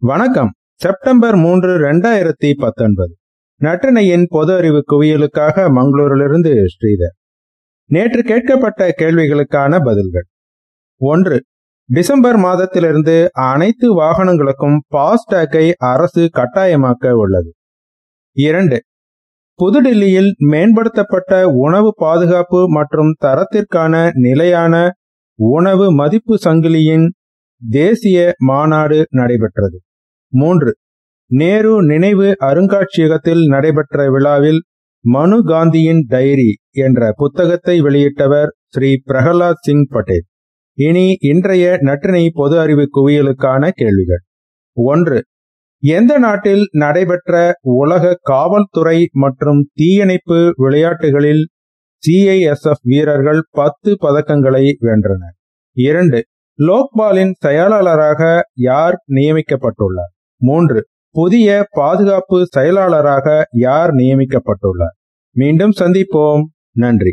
வணக்கம். செப்டம்பர் மூன்று இரண்டாயிரத்தி பத்தொன்பது. நற்றினையின் பொது அறிவு குவியலுக்காக மங்களூரிலிருந்து ஸ்ரீதர். நேற்று கேட்கப்பட்ட கேள்விகளுக்கான பதில்கள். ஒன்று டிசம்பர் மாதத்திலிருந்து அனைத்து வாகனங்களுக்கும் பாஸ்டாக்கை அரசு கட்டாயமாக்க உள்ளது. இரண்டு புதுடில்லியில் மேம்படுத்தப்பட்ட உணவு பாதுகாப்பு மற்றும் தரத்திற்கான நிலையான உணவு மதிப்பு சங்கிலியின் தேசிய மாநாடு நடைபெற்றது. மூன்று. நேரு நினைவு அருங்காட்சியகத்தில் நடைபெற்ற விழாவில் மனு காந்தியின் டைரி என்ற புத்தகத்தை வெளியிட்டவர் ஸ்ரீ பிரகலாத் சிங் பட்டேல். இனி இன்றைய நற்றினை பொது அறிவு குவியலுக்கான கேள்விகள். ஒன்று. எந்த நாட்டில் நடைபெற்ற உலக காவல்துறை மற்றும் தீயணைப்பு விளையாட்டுகளில் சிஐஎஸ்எஃப் வீரர்கள் பத்து பதக்கங்களை வென்றனர். இரண்டு. லோக்பாலின் செயலாளராக யார் நியமிக்கப்பட்டுள்ளார்? மூன்று. புதிய பாதுகாப்பு செயலாளராக யார் நியமிக்கப்பட்டுள்ளார்? மீண்டும் சந்திப்போம். நன்றி.